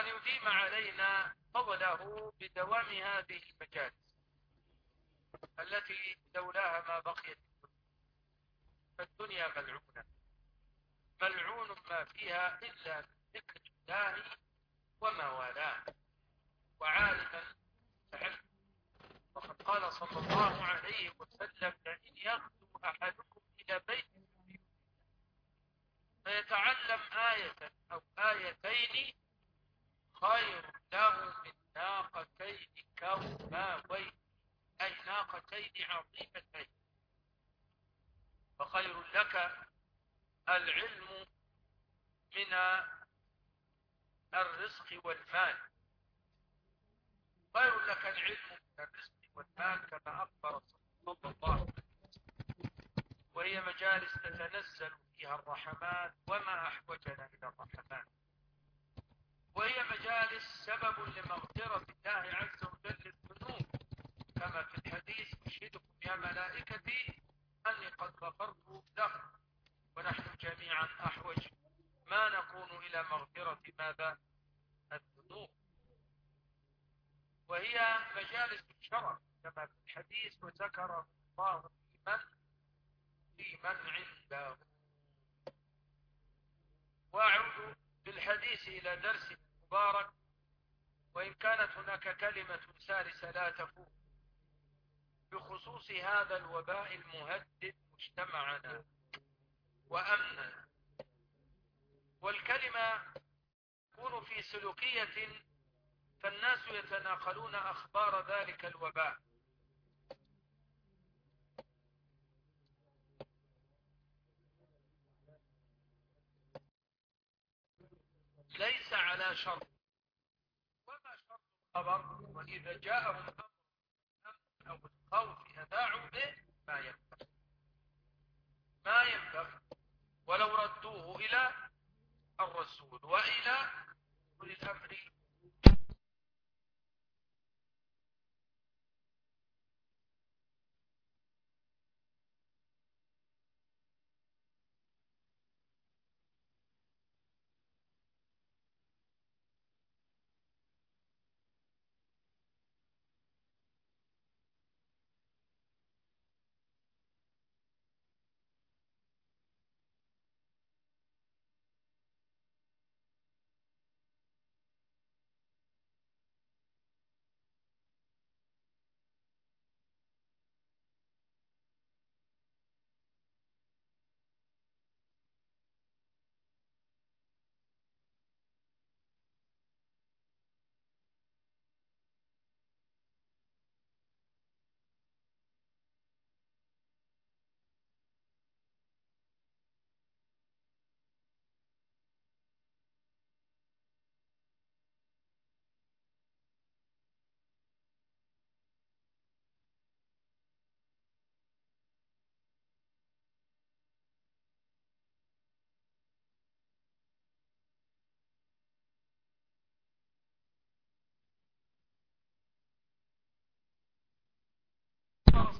وأن يديم علينا فضله بدوام هذه المجالس التي لولاها ما بقيت فالدنيا ملعونة. ملعون ما فيها إلا ذكر الله وما والاه. وعالما فعلم وقد قال صلى الله عليه وسلم لئن يغدو أحدكم إلى بيت فيتعلم آية أو آيتين خير له من ناقتين كوماوين أي ناقتين عظيمتين. فخير لك العلم من الرزق والمال. خير لك العلم من الرزق والمال كما أخبر صلى الله عليه وسلم. وهي مجالس تتنزل فيها الرحمات وما أحوجنا إلى الرحمات وهي مجالس سبب لمغفرة الله عز وجل الذنوب. كما في الحديث أشهدكم يا ملائكتي أني قد غفرت لكم ونحن جميعا أحوج. ما نكون إلى مغفرة ماذا؟ الذنوب. وهي مجالس الشرف كما في الحديث وذكر الله في من؟ في من عنده. بالحديث إلى درس مبارك وإن كانت هناك كلمة ثالثة لا تفوت. بخصوص هذا الوباء المهدد مجتمعنا. وأمنا والكلمة تكون في سلوكية فالناس يتناقلون أخبار ذلك الوباء. ليس على شرط. وما شرط الخبر؟ وإذا جاءهم أمر أو الخوف أذاعوا به ما ينبغي. ما ينبغي. ولو ردوه إلى الرسول وإلى أولي الأمر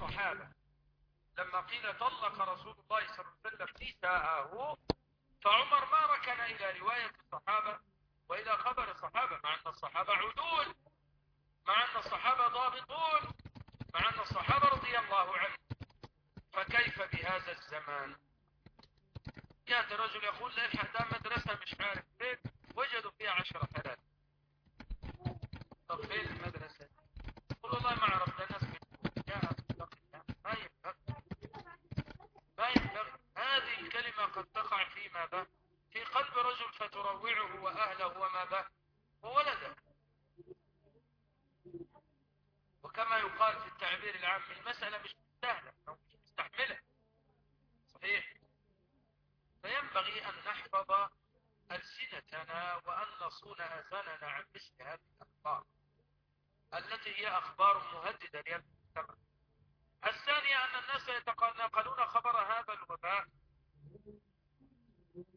الصحابة. لما قيل طلق رسول الله صلى الله عليه وسلم نساءه فعمر ما ركن إلى رواية الصحابة وإلى خبر الصحابة مع أن الصحابة عدول مع أن الصحابة ضابطون مع أن الصحابة رضي الله عنه فكيف بهذا الزمان؟ يأتي رجل يقول لي حتى مدرسة مش عارف فين وجدوا فيها عشرة ثلاثة طب فين المدرسة؟ قل والله ما عرفت الناس ما ينبغي ما ينبغي هذه الكلمة في ماذا في قلب رجل فتروعه وأهله وماذا وولده. وكما يقال في التعبير العام المسألة مش سهلة أو مش مستحملة. صحيح. فينبغي أن نحفظ ألسنتنا وأن نصون أذاننا عن مثل هذه الأخبار التي هي أخبار مهددة للمجتمع الثانية أن الناس يتناقلون خبر هذا الوباء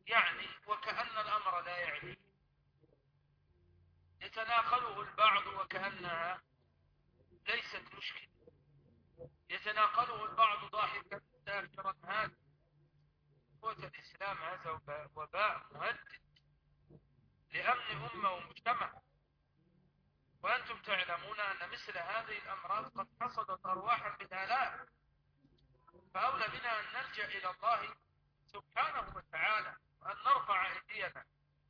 يعني وكأن الأمر لا يعني. يتناقله البعض وكأنها ليست مشكلة. يتناقله البعض ضاحكا ساخرا هذا قوة الإسلام هذا وباء مهدد لأمن أمة ومجتمع. مثل هذه الأمراض قد حصدت أرواحا بالآلاف فأولى بنا أن نلجأ إلى الله سبحانه وتعالى. وأن نرفع أيدينا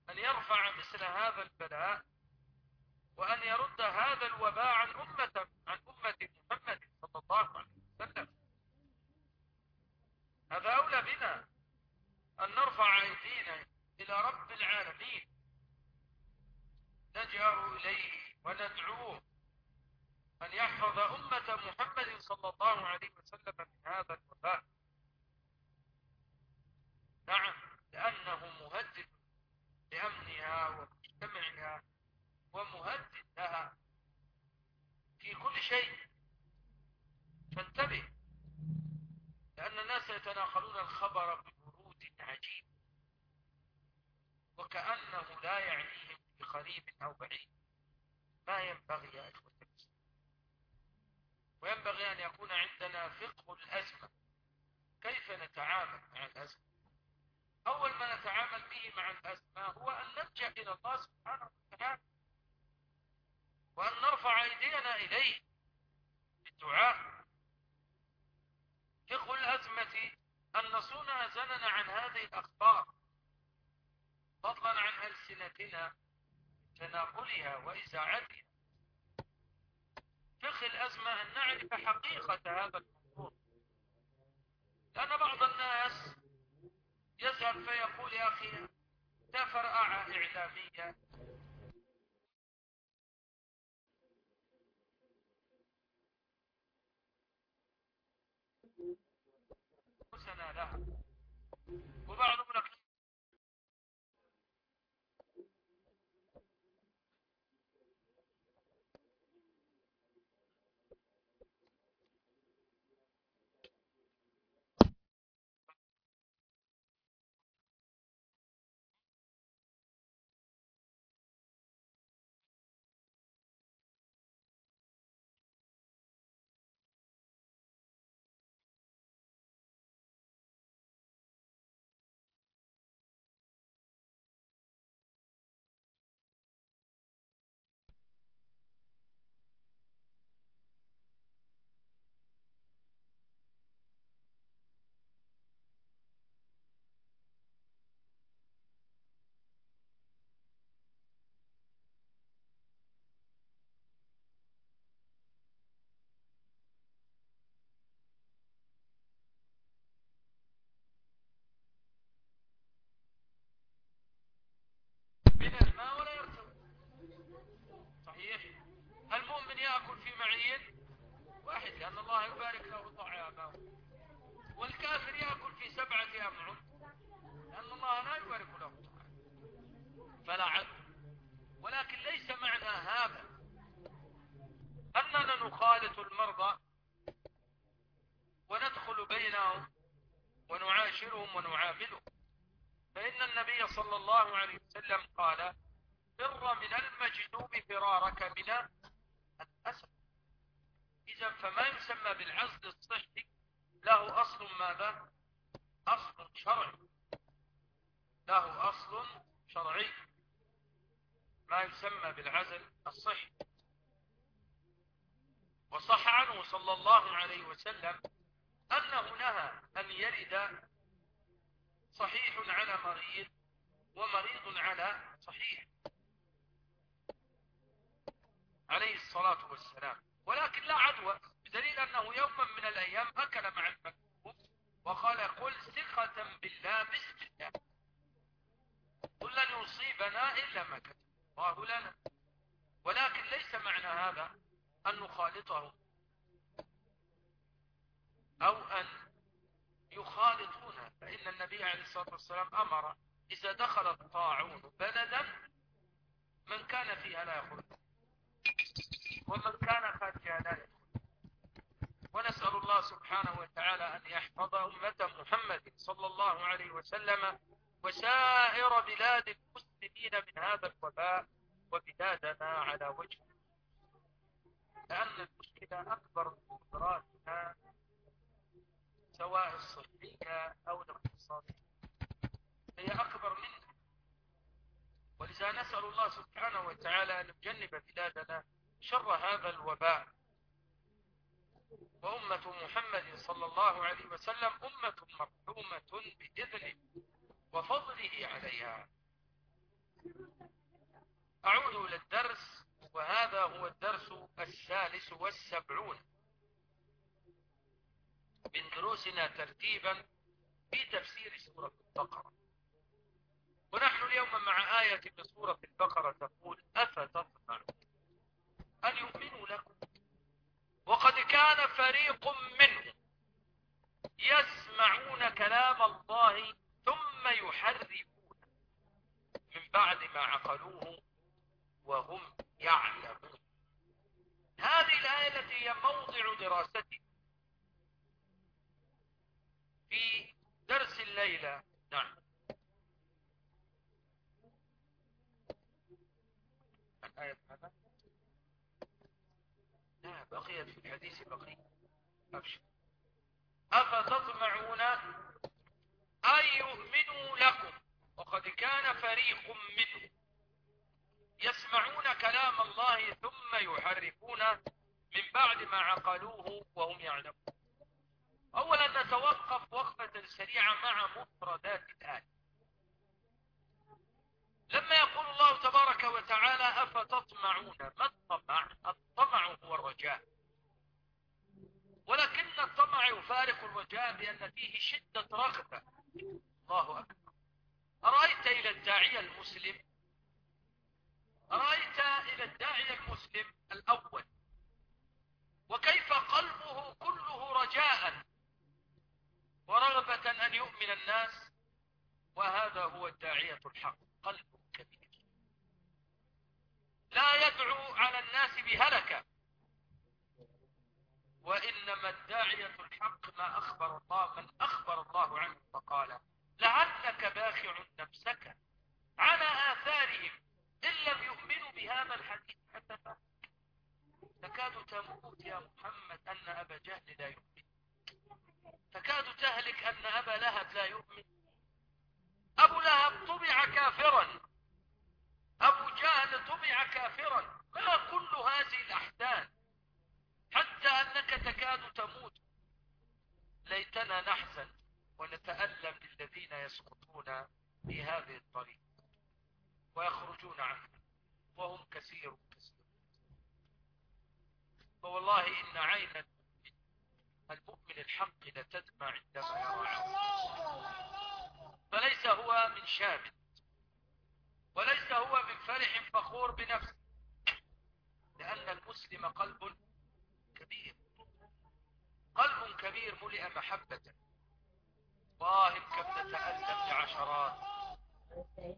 أن يرفع مثل هذا البلاء وأن يرد هذا الوباء عن أمة عن أمة محمد صلى الله عليه وسلم. هذا أولى بنا أن نرفع أيدينا إلى رب العالمين. نجأ إليه وندعوه أن يحفظ أمة محمد صلى الله عليه وسلم من هذا الوباء. نعم. لأنه مهدد لأمنها ومجتمعها ومهدد لها في كل شيء. فانتبه لأن الناس يتناقلون الخبر ببرود عجيب وكأنه لا يعنيهم بقريب أو بعيد. ما ينبغي يا إخوة وينبغي أن يكون عندنا فقه الأزمة. كيف نتعامل مع الأزمة؟ أول ما نتعامل به مع الأزمة هو أن نلجأ إلى الله سبحانه وتعالى وأن نرفع أيدينا إليه بالدعاء. فقه الأزمة أن نصون أذننا عن هذه الأخبار فضلا عن ألسنتنا تناقلها وإذاعتها فقه الأزمة أن نعرف حقيقة هذا الموضوع. لأن بعض الناس يذهب فيقول يا أخي ده فرقعة إعلامية سنة لها. وبعضهم لك من الماء ولا يرتوي صحيح المؤمن يأكل في معين واحد لأن الله يبارك له طعامه. والكافر يأكل في سبعة أمعن لأن الله لا يبارك له طعامه فلا عدل ولكن ليس معنى هذا أننا نخالط المرضى وندخل بينهم ونعاشرهم ونعاملهم فإن النبي صلى الله عليه وسلم قال فر من المجذوب فرارك من الأسد إذا فما يسمى بالعزل الصحي له أصل ماذا؟ أصل شرعي. له أصل شرعي. ما يسمى بالعزل الصحي. وصح عنه صلى الله عليه وسلم أنه نهى أن يرد صحيح على مريض ومريض على صحيح. عليه الصلاة والسلام. ولكن لا عدوى. بدليل أنه يوما من الأيام أكل مع المكتوب وقال قل ثقة بالله بسم الله قل لن يصيبنا إلا ما كتب الله لنا. ولكن ليس معنى هذا أن نخالطه أو أن يخالطون فإن النبي عليه الصلاة والسلام أمر إذا دخل الطاعون بلدا من كان فيها لا يخرج ومن كان خارجها لا يدخل ونسأل الله سبحانه وتعالى أن يحفظ أمة محمد صلى الله عليه وسلم وسائر بلاد المسلمين من هذا الوباء وبلادنا على وجه لأن المشكلة أكبر من قدراتنا سواء الصحية أو الاقتصادية. هي أكبر منها ولذا نسأل الله سبحانه وتعالى أن يجنب بلادنا شر هذا الوباء. وأمة محمد صلى الله عليه وسلم أمة مرحومة بإذنه وفضله عليها. أعود إلى الدرس وهذا هو الدرس الثالث والسبعون. من دروسنا ترتيبا في تفسير سورة البقرة. ونحن اليوم مع آية من سورة البقرة تقول أفتطمعون أن يؤمنوا لكم وقد كان فريق منهم يسمعون كلام الله ثم يحرفون من بعد ما عقلوه وهم يعلمون. هذه الآية التي هي موضع دراستنا في درس الليلة نعم. الآية ماذا؟ لا بقيت في الحديث بقية أبشر أفتطمعون أن يؤمنوا لكم. وقد كان فريق منهم يسمعون كلام الله ثم يحرفون من بعد ما عقلوه وهم يعلمون. أولا نتوقف وقفة سريعة مع مفردات الآية. لما يقول الله تبارك وتعالى أفتطمعون ما الطمع؟ الطمع هو الرجاء. ولكن الطمع يفارق الرجاء بأن فيه شدة رغبة. الله أكبر. أرأيت إلى الداعية المسلم؟ أرأيت إلى الداعية المسلم الأول؟ وكيف قلبه كله رجاء ورغبة أن يؤمن الناس؟ وهذا هو الداعية الحق قلب. لا يدعو على الناس بهلكة. وإنما الداعية الحق ما أخبر الله من أخبر الله عنه فقال لعلك باخع نفسك على آثارهم. إن لم يؤمنوا بهذا الحديث حتى تكاد تموت يا محمد أن أبا جهل لا يؤمن. تكاد تهلك أن أبا لهب لا يؤمن. أبو لهب طبع كافرا. أبو جهل طبع كافرا ما كل هذه الأحداث حتى أنك تكاد تموت. ليتنا نحزن ونتألم للذين يسقطون في هذه الطريق ويخرجون عنها وهم كثير كثير فوالله إن عين المؤمن الحق لتدمع عندما يرى فليس هو من شامت وليس هو من فرح فخور بنفسه لأن المسلم قلب كبير. قلب كبير ملئ محبة. والله كم نتألم لعشرات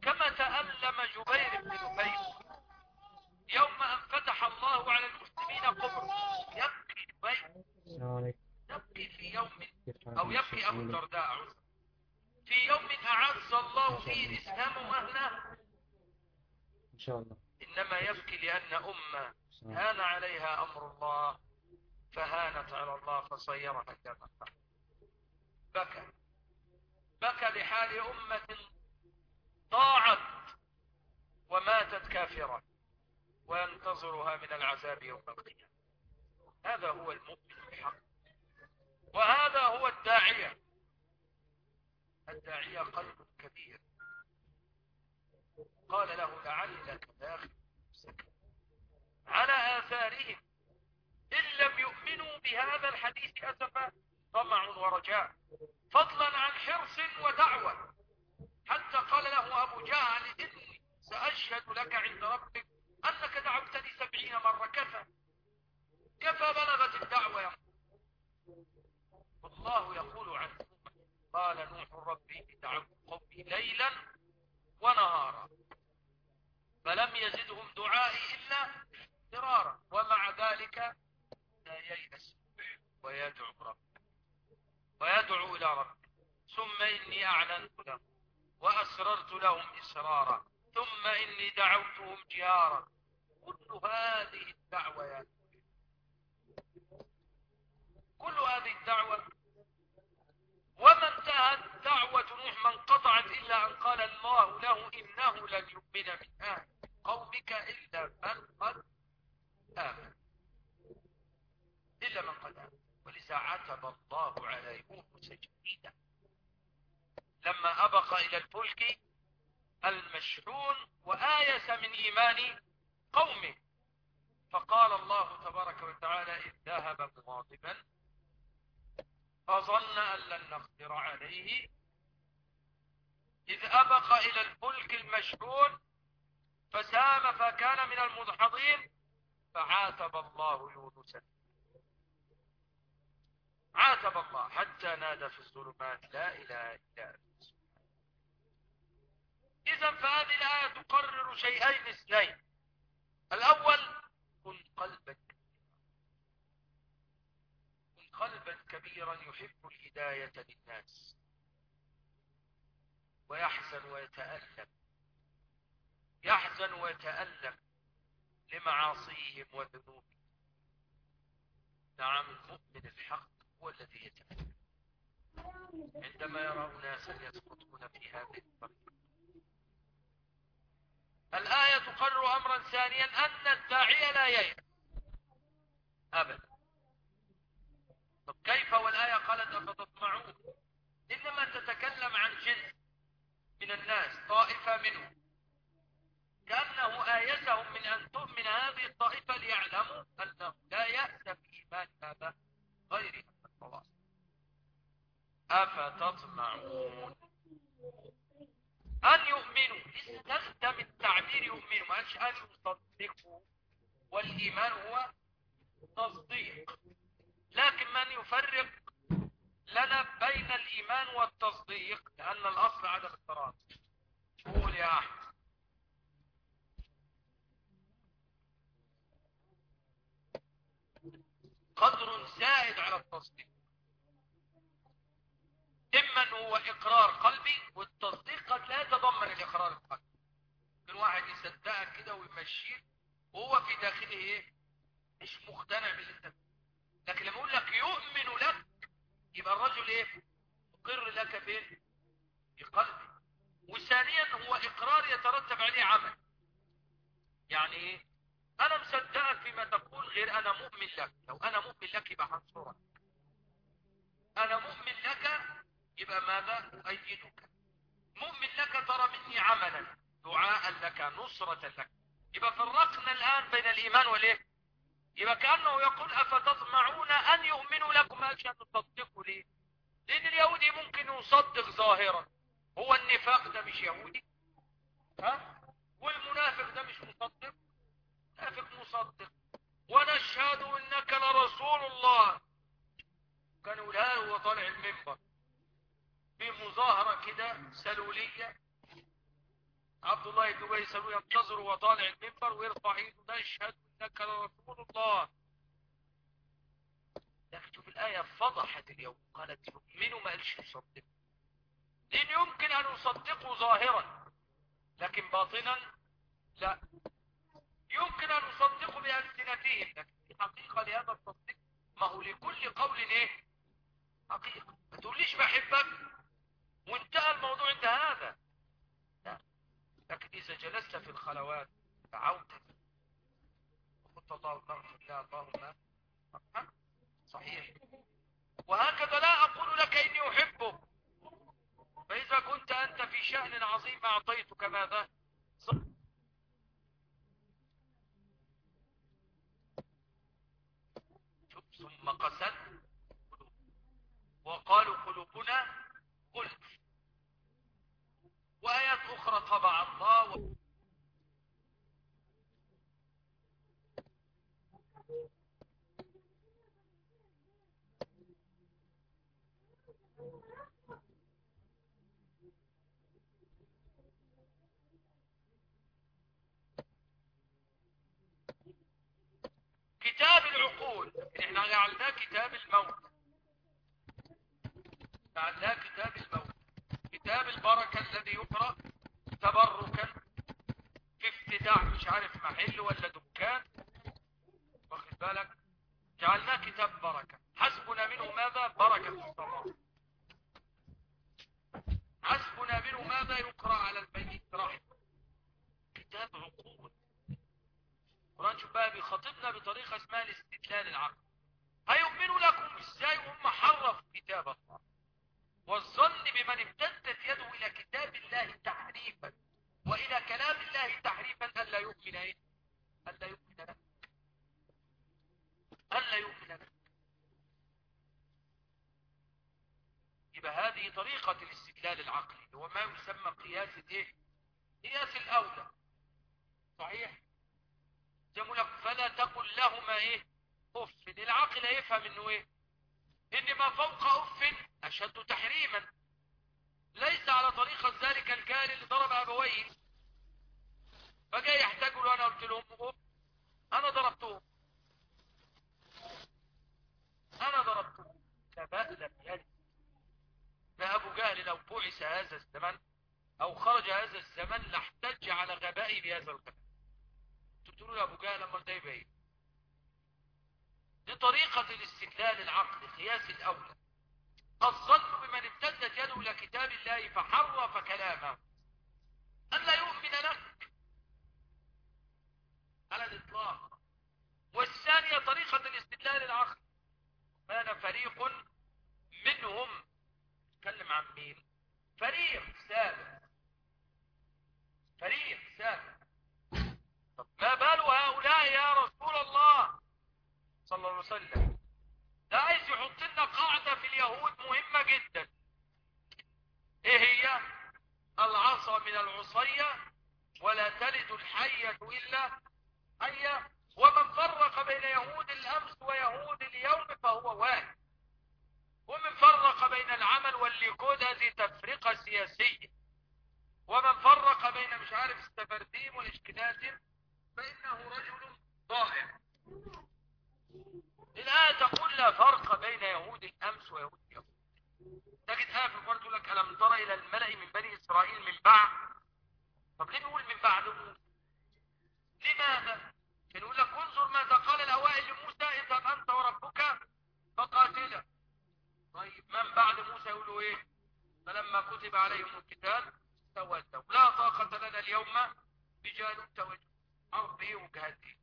كما تألم جبير بن نفيل يوم أن فتح الله على المسلمين قبر يبكي جبير يبكي في يوم أو يبكي أبو الدرداء في يوم أعز الله فيه الإسلام أهله إن شاء الله. إنما يبكي لأن أمة هان عليها أمر الله فهانت على الله فصيرها كما بكى. بكى لحال أمة ضاعت وماتت كافرة وينتظرها من العذاب يوم القيامة. هذا هو المؤمن الحق وهذا هو الداعية. الداعية قلب كبير. قال له لعلك داخل نفسك على آثارهم. إن لم يؤمنوا بهذا الحديث أسفا طمع ورجاء. فضلا عن حرص ودعوة. حتى قال له أبو جهل إني سأشهد لك عند ربك أنك دعوتني سبعين مرة. كفى. كفى بلغت الدعوة يا والله يقول عنه قال نوح ربي دعوت قومي ليلا ونهارا. فلم يزدهم دعائي إلا فرارا ومع ذلك لا ييأس ويدعو ربه. ويدعو إلى ربه. ثم إني أعلنت لهم وأسررت لهم إسرارا. ثم إني دعوتهم جهارا. كل هذه الدعوة يا كل هذه الدعوة. وما انتهت دعوة نوح ما انقطعت إلا أن قال الله له إنه لن يؤمن من أهل قومك إلا من قد آمن. إلا من قد آمن. ولذا عتب الله على يونس جديدا لما أبق إلى الفلك المشحون وآيس من إيمان قومه. فقال الله تبارك وتعالى إذ ذهب مغاضبا. أظن أن لن نقدر عليه. إذ أبق إلى الفلك المشحون فسام فكان من المدحضين فعاتب الله يونس. عاتب الله حتى نادى في الظلمات لا إله إلا أنت. إذا فهذه الآية تقرر شيئين اثنين. الأول كن قلبا كن قلبا كبيرا يحب الهداية للناس ويحزن ويتألم. يحزن ويتألم لمعاصيهم وذنوبهم. نعم المؤمن الحق هو الذي يتألم. عندما يرى أناسا يسقطون في هذه الطريقة الآية تقرر أمرا ثانيا أن الداعية لا ييأس. أبدا. طب كيف؟ والآية قالت أفتطمعون. إنما تتكلم عن جنس من الناس طائفة منهم. كأنه آيتهم من أن تؤمن هذه الطائفة ليعلموا أنه لا يأس في إيمان هذا غير خلاص أفتطمعون؟ أن يؤمنوا. استخدم التعبير يؤمنوا. قالش أن يصدقوا. والإيمان هو تصديق. لكن من يفرق لنا بين الإيمان والتصديق؟ لأن الأصل عدم التراضي قول يا أحمد. قدر زائد على التصديق. إما هو إقرار قلبي والتصديق قد لا يتضمن الإقرار القلبي. من واحد يصدقك كده ويمشيك وهو في داخله إيه؟ مش مقتنع باللي انت لكن لما يقول لك يؤمن لك يبقى الرجل إيه؟ مقر لك فين في قلبي وثانيا هو إقرار يترتب عليه عمل. يعني إيه؟ أنا مصدقك فيما تقول غير أنا مؤمن لك. لو أنا مؤمن لك يبقى هنصرك أنا مؤمن لك يبقى ماذا؟ أؤيدك. مؤمن لك ترى مني عملا دعاء لك نصرة لك. يبقى فرقنا الآن بين الإيمان والإيه؟ يبقى كأنه يقول أفتطمعون أن يؤمنوا لكم؟ أن تصدقوا ليه لأن اليهودي ممكن يصدق ظاهرا. هو النفاق ده مش يهودي. ها؟ والمنافق ده مش مصدق. منافق مصدق ونشهد إنك لرسول الله. كان يقولها وهو طالع المنبر. في مظاهرة كده سلولية. عبد الله بن أبي سلول ينتظر وطالع المنبر ويرفع إيده. نشهد إنك لرسول الله. لكن شوف الآية فضحت اليوم. قالت يؤمنوا ما قالش يصدق. لأن يمكن أن يصدقوا ظاهرا. لكن باطنا لا. يمكن أن يصدقوا بألسنتهم لكن في حقيقة لهذا التصديق ما هو لكل قول إيه؟ حقيقة. ما تقوليش بحبك وانتهى الموضوع عند هذا. لا. لكن إذا جلست في الخلوات دعوت وقلت اللهم اغفر لي اللهم ها؟ صحيح. وهكذا لا أقول لك إني أحبك. فإذا كنت أنت في شأن عظيم أعطيتك ماذا؟ ثم قست وقالوا قلوبنا قلت. وآيات أخرى طبع الله و... كتاب العقول إحنا جعلناه كتاب الموت. جعلناه كتاب الموت. كتاب البركة الذي يقرأ تبركا في افتتاح مش عارف محل ولا دكان. واخد بالك؟ جعلناه كتاب بركة. حسبنا منه ماذا؟ بركة الصلاة حسبنا منه ماذا؟ يقرأ على الميت رحمة كتاب عقول. القرآن شوف بقى بيخاطبنا بطريقة اسمها الاستدلال العقل هيؤمنوا لكم إزاي هم حرفوا كتاب الله؟ والظن بمن امتدت يده إلى كتاب الله تحريفا وإلى كلام الله تحريفا الا يؤمن إيه؟ الا يؤمن لك. الا يؤمن لك. يبقى هذه طريقة الاستدلال العقلي هو ما يسمى قياس إيه؟ قياس الأولى. صحيح؟ جملك فلا تقل لهما إيه؟ أف العقل يفهم إنه إيه؟ ان ما فوق أف أشد تحريما. ليس على طريقة ذلك الكائن اللي ضرب أبويه. فجاي يحتاجوا له أنا قلت لهم اف أنا ضربتهم أنا ضربتهم فبأ لم يلد. فابو جهل لو بعث هذا الزمن أو خرج هذا الزمن لاحتج على غبائي بهذا الغباء تقولوا يا أبو جهل لما يبقى إيه دي طريقة الاستدلال العقل قياس الأولى. الظن بمن امتدت يده إلى كتاب الله فحرف كلامه أن لا يؤمن لك. على الإطلاق. والثانية طريقة الاستدلال العقل. كان فريق منهم تكلم عن مين؟ فريق سابق. فريق سابق. ما بال هؤلاء يا رسول الله؟ صلى الله عليه وسلم. ده عايز يحط لنا قاعدة في اليهود مهمة جدا. إيه هي؟ العصا من العصية ولا تلد الحية إلا حية. ومن فرق بين يهود الأمس ويهود اليوم فهو واحد. ومن فرق بين العمل والليكود هذه تفرقة سياسية. ومن فرق بين مش عارف السفرديم والاشكنازم فإنه رجل ضائع الآية تقول لا فرق بين يهود الأمس ويهود اليوم تجد آية في القرآن تقول لك ألم ترى إلى الملأ من بني إسرائيل من بعد. طب ليه نقول من بعد؟ موسى لماذا نقول لك انظر ماذا قال الأوائل لموسى اذهب أنت وربك فقاتلا. طيب من بعد موسى يقولوا إيه؟ فلما كتب عليهم القتال تولوا لا طاقة لنا اليوم بجالوت إيه وجهاد إيه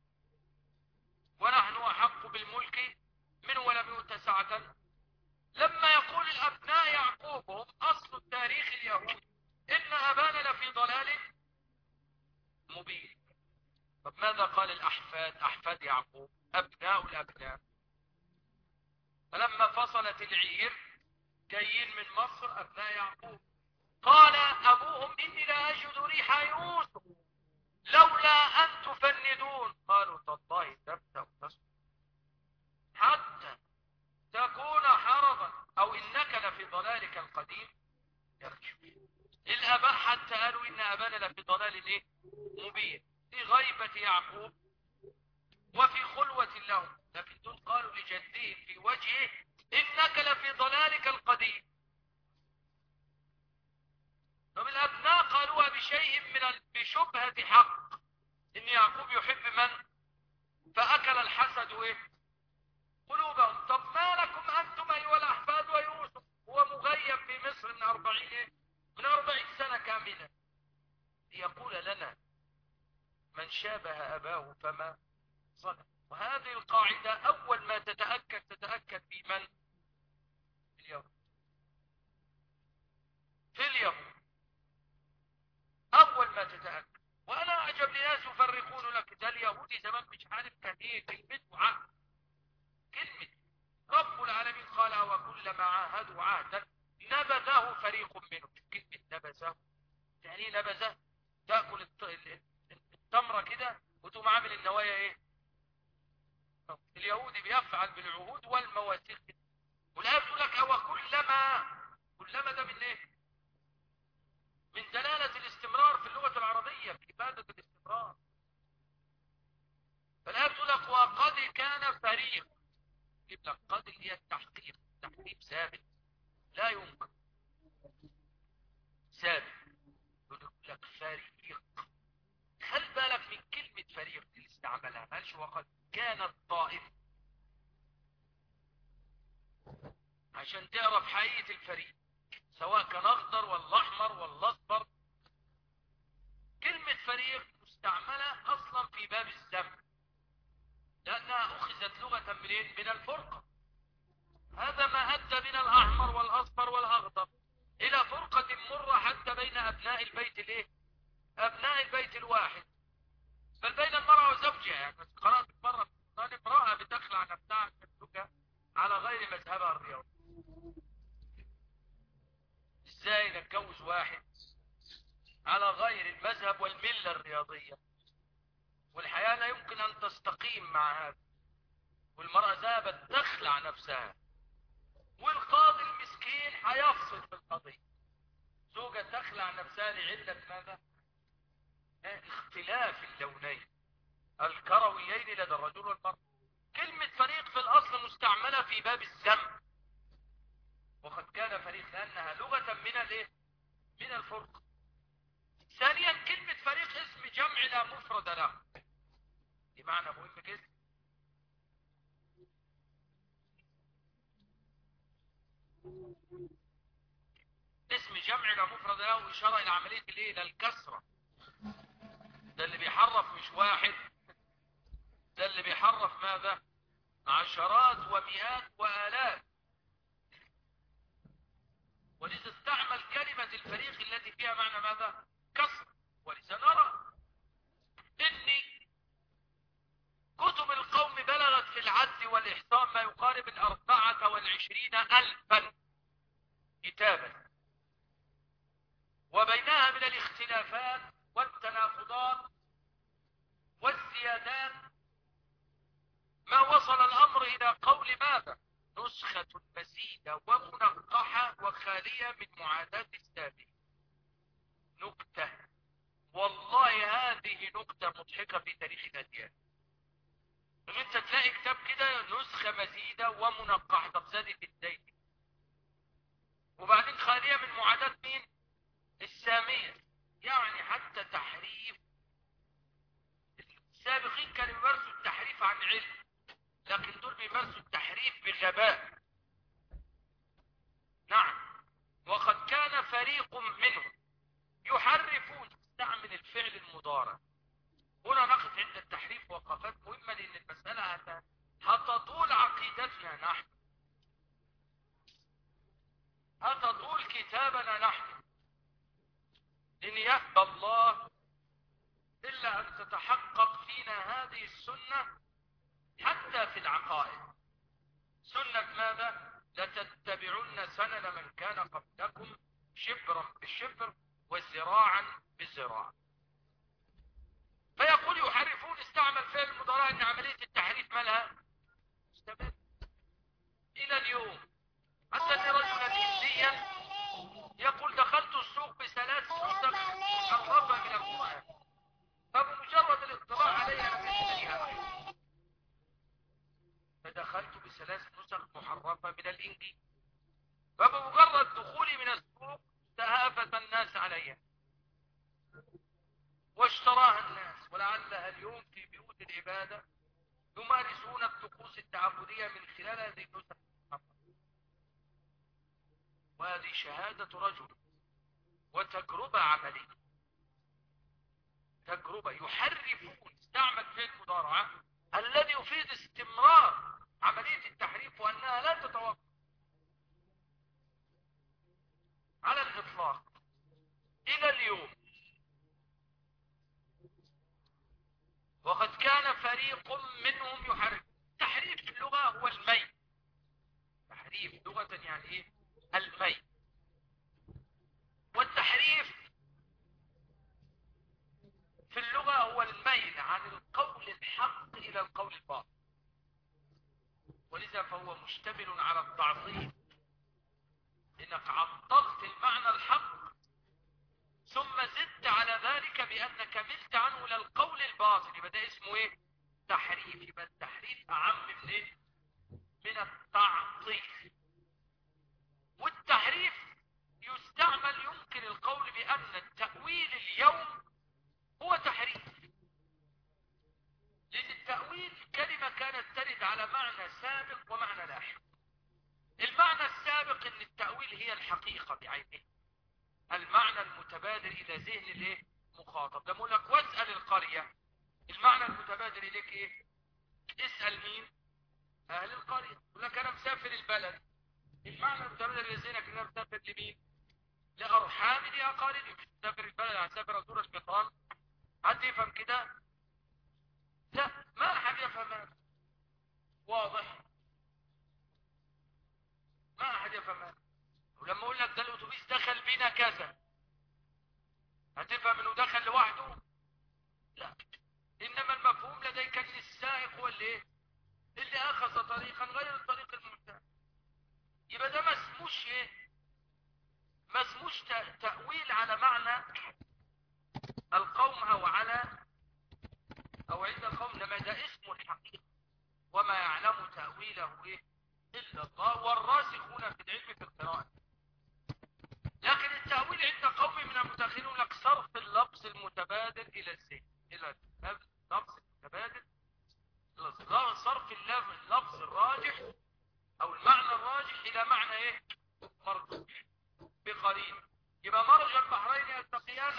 ونحن أحق بالملك من ولم يؤت سعة لما يقول الأبناء يعقوب هم أصل التاريخ اليهودي إن أبانا لفي ضلال مبين. طب ماذا قال الأحفاد؟ أحفاد يعقوب أبناء الأبناء. فلما فصلت العير جايين من مصر أبناء يعقوب. قال أبوهم إني لا أجد ريح يوسف لولا أن تفندون. قالوا تالله تبدا تصبر حتى أو إنك لفي ضلالك القديم. يرجو الأباء حتى قالوا إن أبانا لفي ضلال إيه؟ مبين. في غيبة يعقوب وفي خلوة لهم لكن دول قالوا لجدهم في وجهه إنك لفي ضلالك القديم. طب الأبناء قالوها بشيء من. بشبهة حق. إن يعقوب يحب من؟ فأكل الحسد إيه؟ قلوبهم. طب ما لكم أنتم أيها الاحفاد ويوسف هو مغيب في مصر من أربعين؟ إيه من أربعين سنة كاملة. ليقول لنا من شابه أباه فما ظلم. وهذه القاعدة أول ما تتأكد تتأكد في من؟ في اليهود. في اليهود أول ما تتأكد. وأنا أعجب لناس يفرقون لك. ده اليهودي زمان مش عارف كثير كلمته عهد كلمة. رب العالمين قال وكلما عاهدوا عهدا نبذه فريق منهم كلمة نبذه يعني نبذه؟ تأكل التمرة كده وتقوم عامل النوايا إيه؟ اليهودي بيفعل بالعهود والمواثيق. والآية بتقول لك هو كلما كلما ده من إيه؟ من دلالة الاستمرار في اللغة العربية في إبادة الاستمرار. فالآية بتقول لك وقد كان فريق يجيب لك قد هي التحقيق تحقيق ثابت. لا يمكن. ثابت يقول لك فريق خل بالك من كلمة فريق اللي استعملها؟ مالش وقد كانت طائفة عشان تعرف حقيقة الفريق سواء كان أخضر ولا أحمر ولا أصفر. كلمة فريق مستعملة أصلا في باب الزمن لأنها أخذت لغة منين؟ من الفرقة. هذا ما أدى من الأحمر والأصفر والأغضب. إلى فرقة مرة حتى بين أبناء البيت الإيه؟ أبناء البيت الواحد. بل بين المرأة وزوجها. يعني بس قرأت مرة قال امرأة بتخلع نفسها عن على غير مذهبها الرياضي إزاي نتجوز واحد على غير المذهب والملة الرياضية؟ والحياة لا يمكن أن تستقيم مع هذا. والمرأة ذهبت تخلع نفسها. والقاضي المسكين هيفصل في القضية. زوجة تخلع نفسها لعلة ماذا؟ آه، اختلاف اللونين. الكرويين لدى الرجل والمرأة. كلمة فريق في الأصل مستعملة في باب الزم وقد كان فريق لأنها لغة من الايه من الفرق ثانيا كلمة فريق اسم جمع لا مفرد له. دي معنى مهم جدا اسم جمع لا مفرد له إشارة إلى عملية الإيه؟ إلى الكسرة. ده اللي بيحرف مش واحد. ده اللي بيحرف ماذا؟ عشرات ومئات وآلاف. ولتستعمل كلمة الفريق التي فيها معنى ماذا؟ كسر. نرى إن كتب القوم بلغت في العد والإحصان ما يقارب الأربعة والعشرين ألفاً.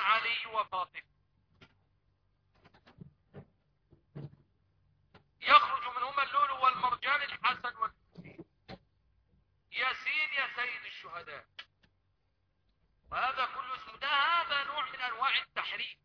علي وفاطمة يخرج منهما اللؤلؤ والمرجان الحسن والحسين. ياسين يا سيد الشهداء. وهذا كل اسمه ده هذا نوع من أنواع التحريف.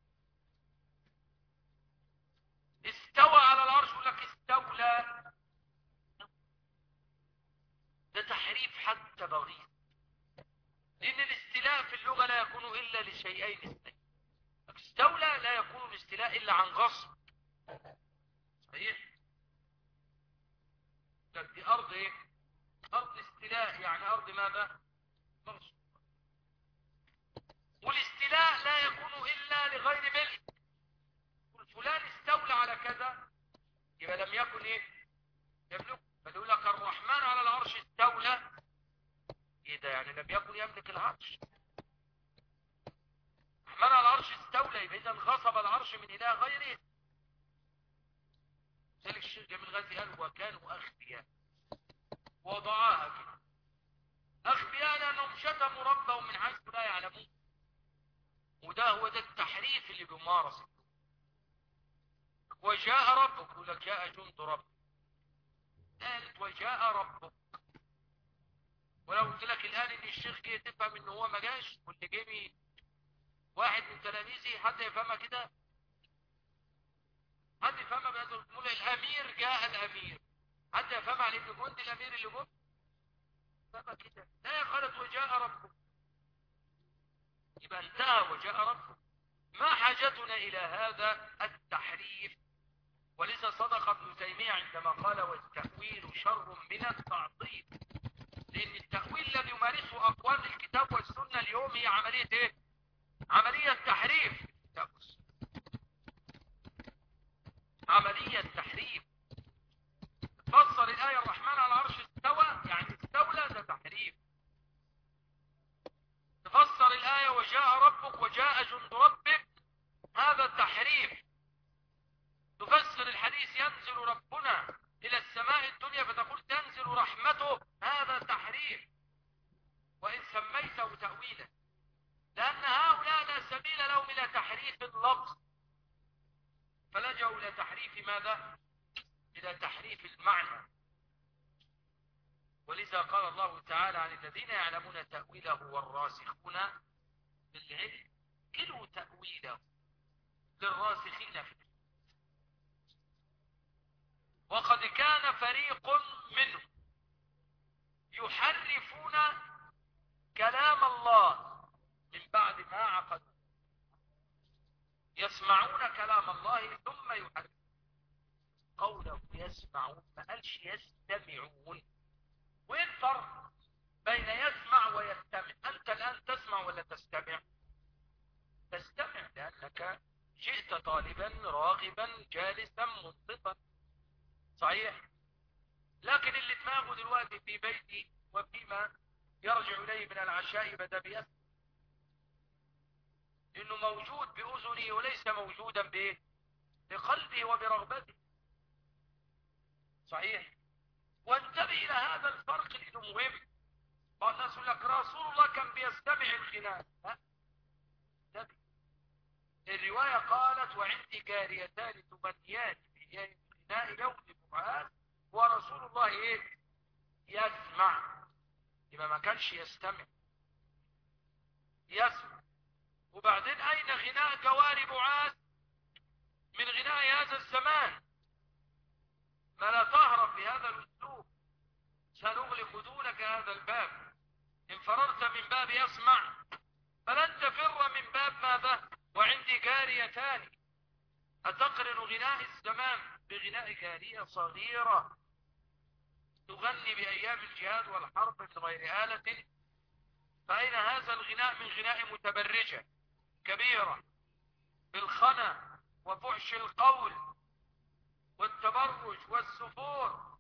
والسفور.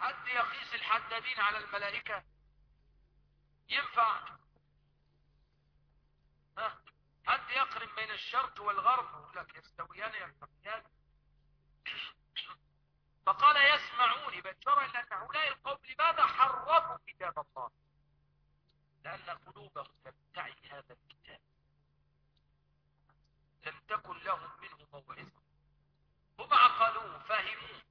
حد يقيس الحدادين على الملائكة؟ ينفع. ها؟ حد يقرن بين الشرق والغرب؟ لك يستويان يلتقيان فقال يسمعون بشر إلا أن هؤلاء القوم لماذا حرفوا كتاب الله؟ لأن قلوبهم لم تعي هذا الكتاب. لم تكن لهم منه موعظة هم عقلوه فهموه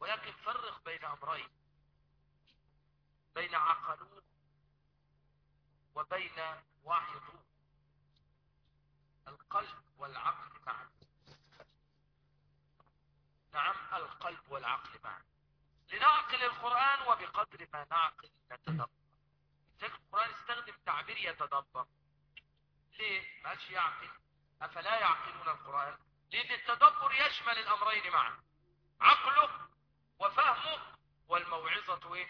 ولكن فرق بين أمرين. بين عقلوه وبين وعظوه القلب والعقل معا. نعم القلب والعقل معا. لنعقل القرآن وبقدر ما نعقل نتدبر. القرآن استخدم تعبير يتدبر. ليه؟ ماشي يعقل. أفلا يعقلون القرآن؟ لأن التدبر يشمل الأمرين معا. عقله وفهمه والموعظة إيه؟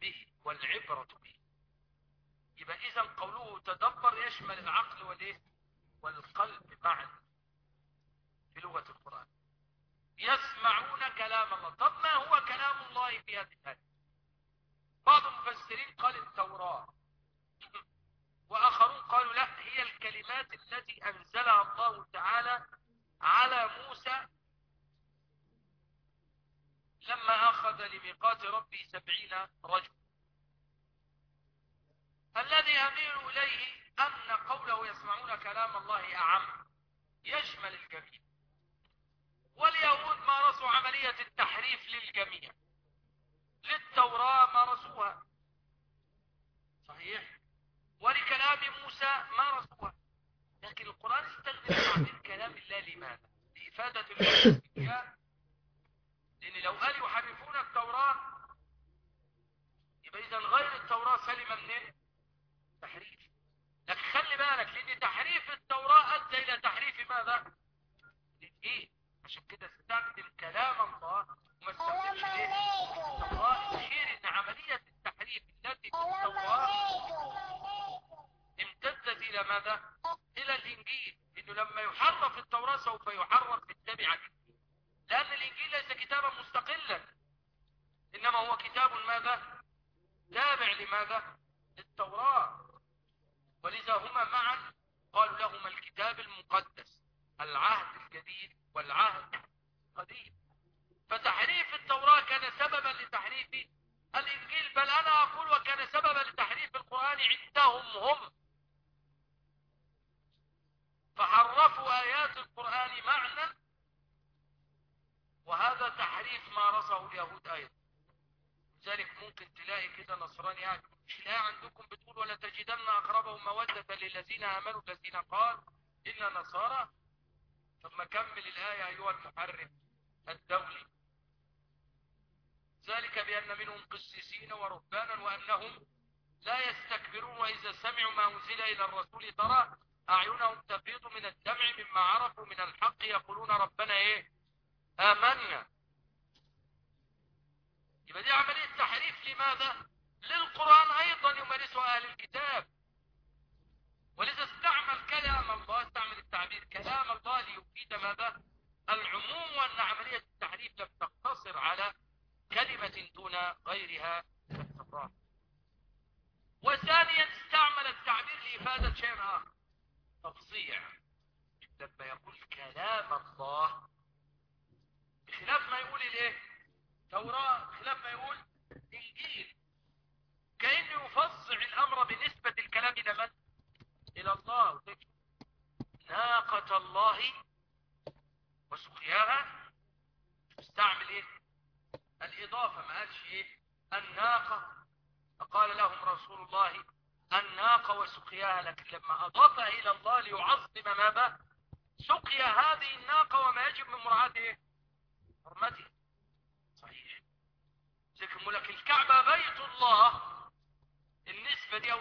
به والعبرة به يبقى إذا قوله تدبر يشمل العقل؟ والقلب معا في لغة القرآن يسمعون كلام الله طب ما هو كلام الله في هذه الآية بعض المفسرين قال التوراة وآخرون قالوا لا هي الكلمات التي أنزلها الله تعالى على موسى لما أخذ لميقات ربي سبعين رجل الذي أميل إليه أن قوله يسمعون كلام الله أعم يشمل الجميع. واليهود مارسوا عملية التحريف للجميع للتوراة مارسوها. صحيح. ولكلام موسى مارسوها. لكن القرآن استخدم تعبير كلام الله لماذا؟ لإفادة الأنبياء لأن لو قال يحرفون التوراة يبقى إذا غير التوراة سلم من تحريف. لكن خلي بالك لأن تحريف التوراة أدى إلى تحريف ماذا؟ الإنجيل. عشان كده استخدم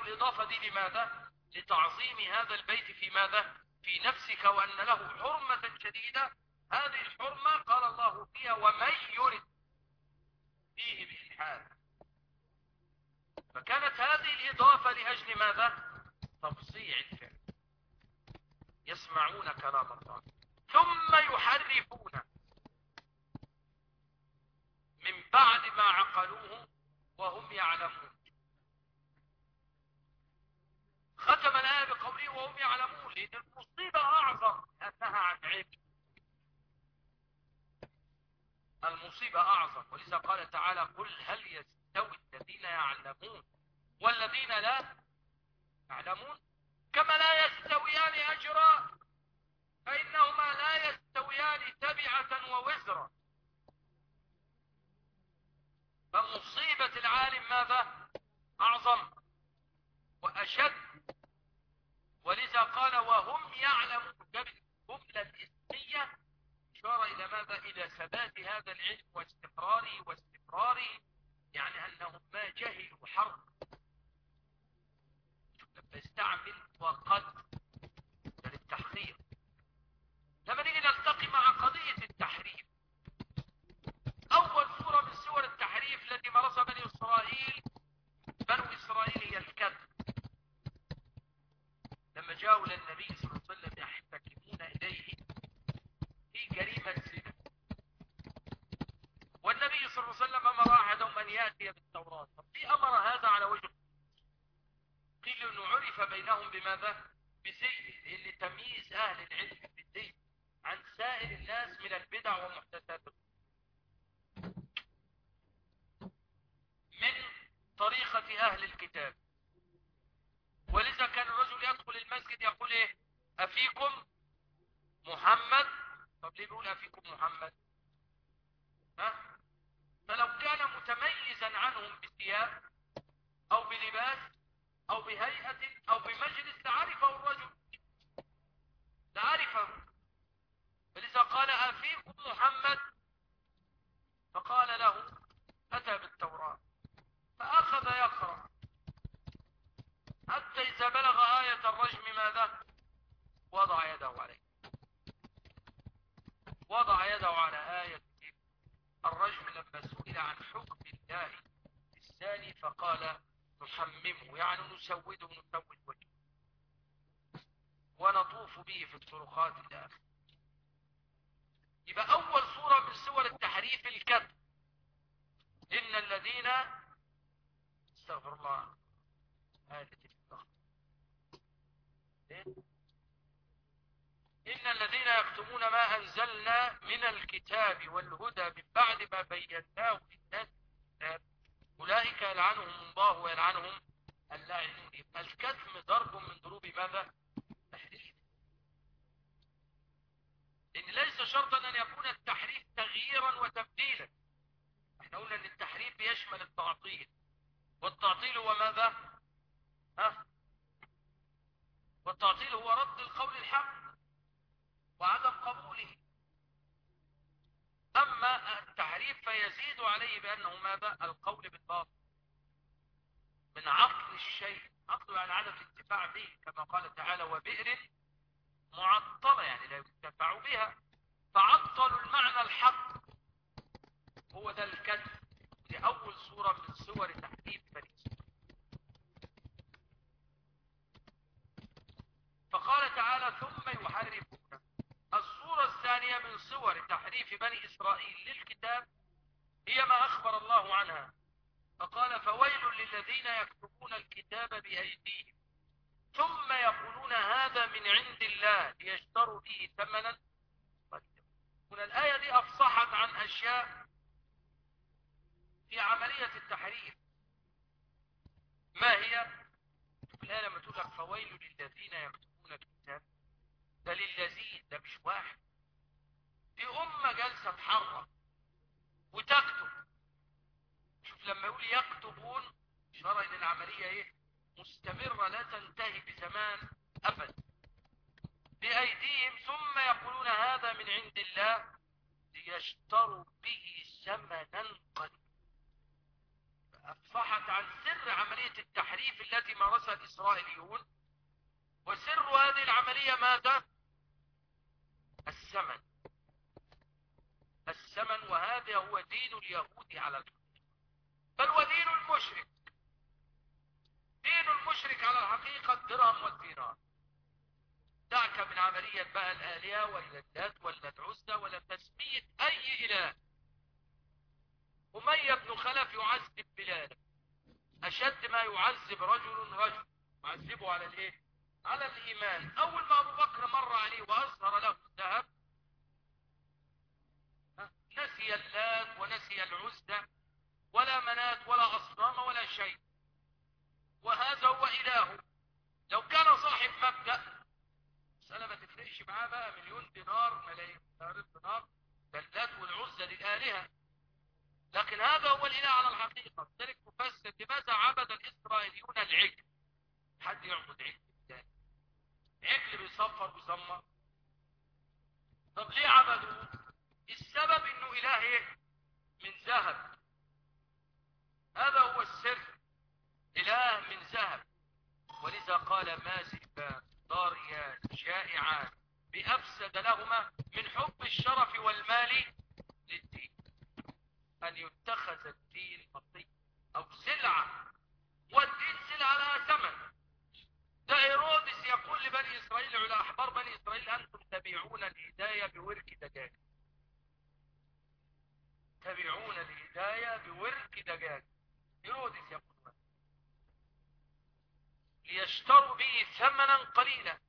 الاضافة دي لماذا لتعظيم هذا البيت في ماذا؟ في نفسك وأن له حرمة شديدة. هذه الحرمة قال الله فيها ومن يرد فيه بإلحاد فكانت هذه الإضافة لأجل ماذا؟ تفصيع الفعل. يسمعون كلام الله. ثم يحرفون. من بعد ما عقلوه وهم يعلمون. وهم يعلمون لأن المصيبة أعظم أنها عن عيب. المصيبة أعظم. ولذا قال تعالى قل هل يستوي الذين يعلمون والذين لا يعلمون؟ كما لا يستويان أجرا فإنهما لا يستويان تبعة ووزرا. فمصيبة العالم ماذا؟ أعظم وأشد ولذا قال وهم يعلمون جملة الإسمية إشارة إلى ماذا؟ إلى ثبات هذا العلم واستقراره واستقراره يعني أنهم ما جهلوا حرب. لما يستعمل وقد للتحقيق. لما نيجي نلتقي مع قضية التحريف. أول صورة من صور التحريف التي مارسها بني إسرائيل بنو إسرائيل هي الكذب. جاءوا للنبي صلى الله عليه وسلم يحتكمون إليه في جريمة زنا. والنبي صلى الله عليه وسلم أمر أحدهم أن يأتي بالتوراة. في أمر هذا على وجه قيل أنه عرف بينهم بماذا؟ بزي لأن تمييز أهل العلم بالزي عن سائر الناس من البدع ومحدثات من طريقة أهل الكتاب. ولذا كان الرجل يدخل المسجد يقول إيه؟ أفيكم محمد؟ طب ليه بيقول أفيكم محمد؟ ها؟ فلو كان متميزا عنهم بثياب أو بلباس أو بهيئة فويل للذين يكتبون الكتاب ده للذين ده مش واحد. دي أمة جالسة تحرك وتكتب. شوف لما يقول يكتبون إشارة إن العملية إيه؟ مستمرة لا تنتهي بزمان أبدا بأيديهم ثم يقولون هذا من عند الله ليشتروا به ثمنا قليلا. أفصحت عن سر عملية التحريف التي مارسها الإسرائيليون وسر هذه العملية ماذا؟ السمن. السمن وهذا هو دين اليهود على الحقيقة بل ودين المشرك. دين المشرك على الحقيقة الدرهم والدينار. دعك من عملية بقى الآلهة ولا اللات ولا العزة ولا تسمية أي إله أمية بن خلف يعذب بلالا أشد ما يعذب رجل رجل. يعذبه على الإيه؟ على الإيمان. أول ما أبو بكر مر عليه وأظهر له الذهب نسي اللات ونسي العزة ولا منات ولا أصنام ولا شيء. وهذا هو إله لو كان صاحب مبدأ مسألة ما تفرقش معاه بقى مليون دينار ملايين دينار اللات والعزة للآلهة لكن هذا هو الإله على الحقيقة. ذلك مفسر لماذا عبد الإسرائيليون العجل. حد يعبد عجل تاني عجل بيصفر ويزمر طب ليه عبدوا السبب إنه إله إيه؟ من ذهب. هذا هو السر. إله من ذهب. ولذا قال مازفان ضاريان جائعان بأفسد لهما من حب الشرف والمال أن يتخذ الدين مطيع أو سلعة والدين سلعة لها ثمن. ده هيرودس يقول لبني إسرائيل على أحبار بني إسرائيل أنتم تبيعون الهداية بورك دجاج. تبيعون الهداية بورك دجاج. هيرودس يقول ليشتروا به ثمنا قليلا.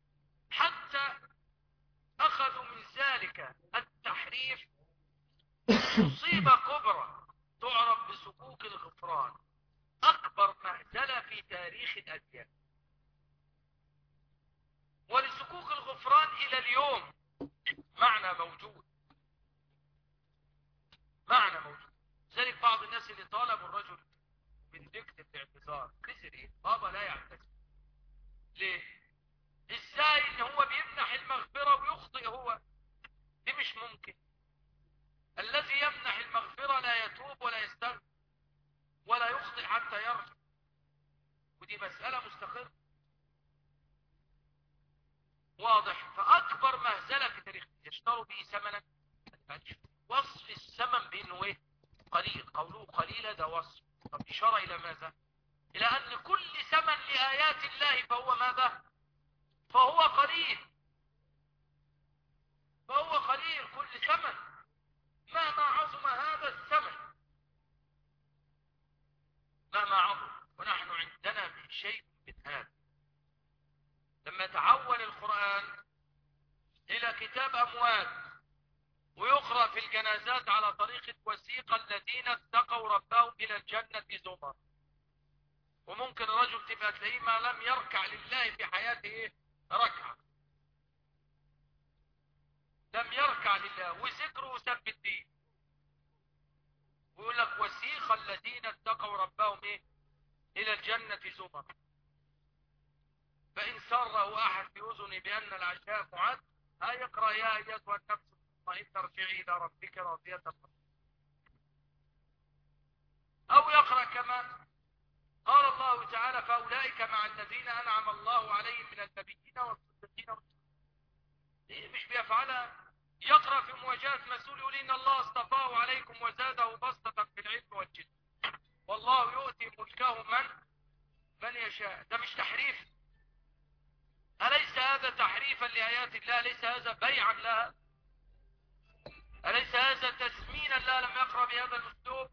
لها أليس هذا تسمينا لها لم يقرأ بهذا الأسلوب؟